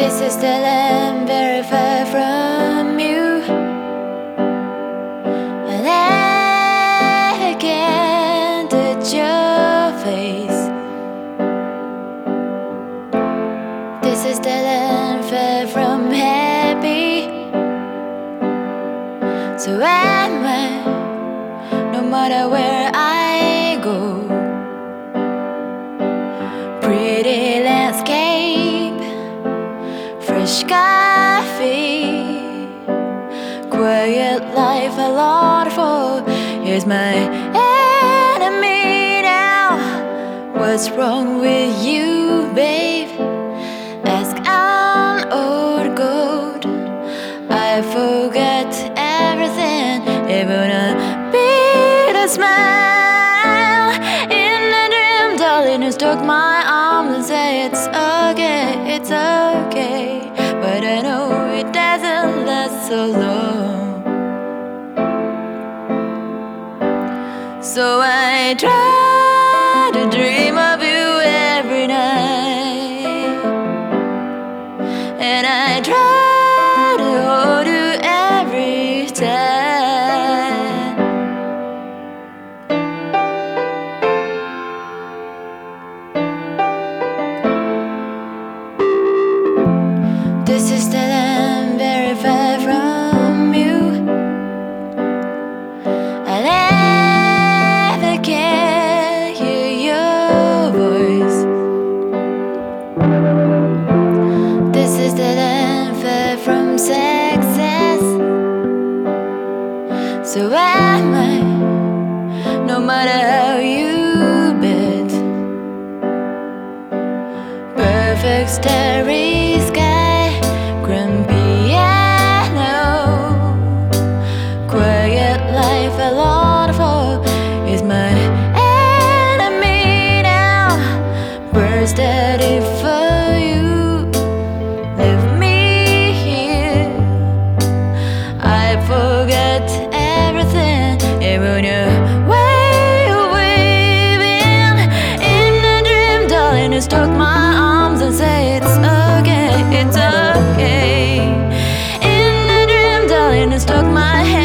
This is the land very far from you. And I can't touch your face. This is the land far from happy. So am I, no matter where I go. Pretty quiet life I long for. Here's my enemy now. What's wrong with you, babe? Ask an old gold. I forget everything, even a bit of smile. In a dream, darling, you took my arm and say it's okay, it's okay. But I know it doesn't last so long. So I try to dream success. So am I, no matter how you bet. Perfect starry sky, grand piano, quiet life, a lot of hope is my enemy now. Burst that if. just took my arms and said, It's okay, it's okay. In a dream, darling, just took my hand.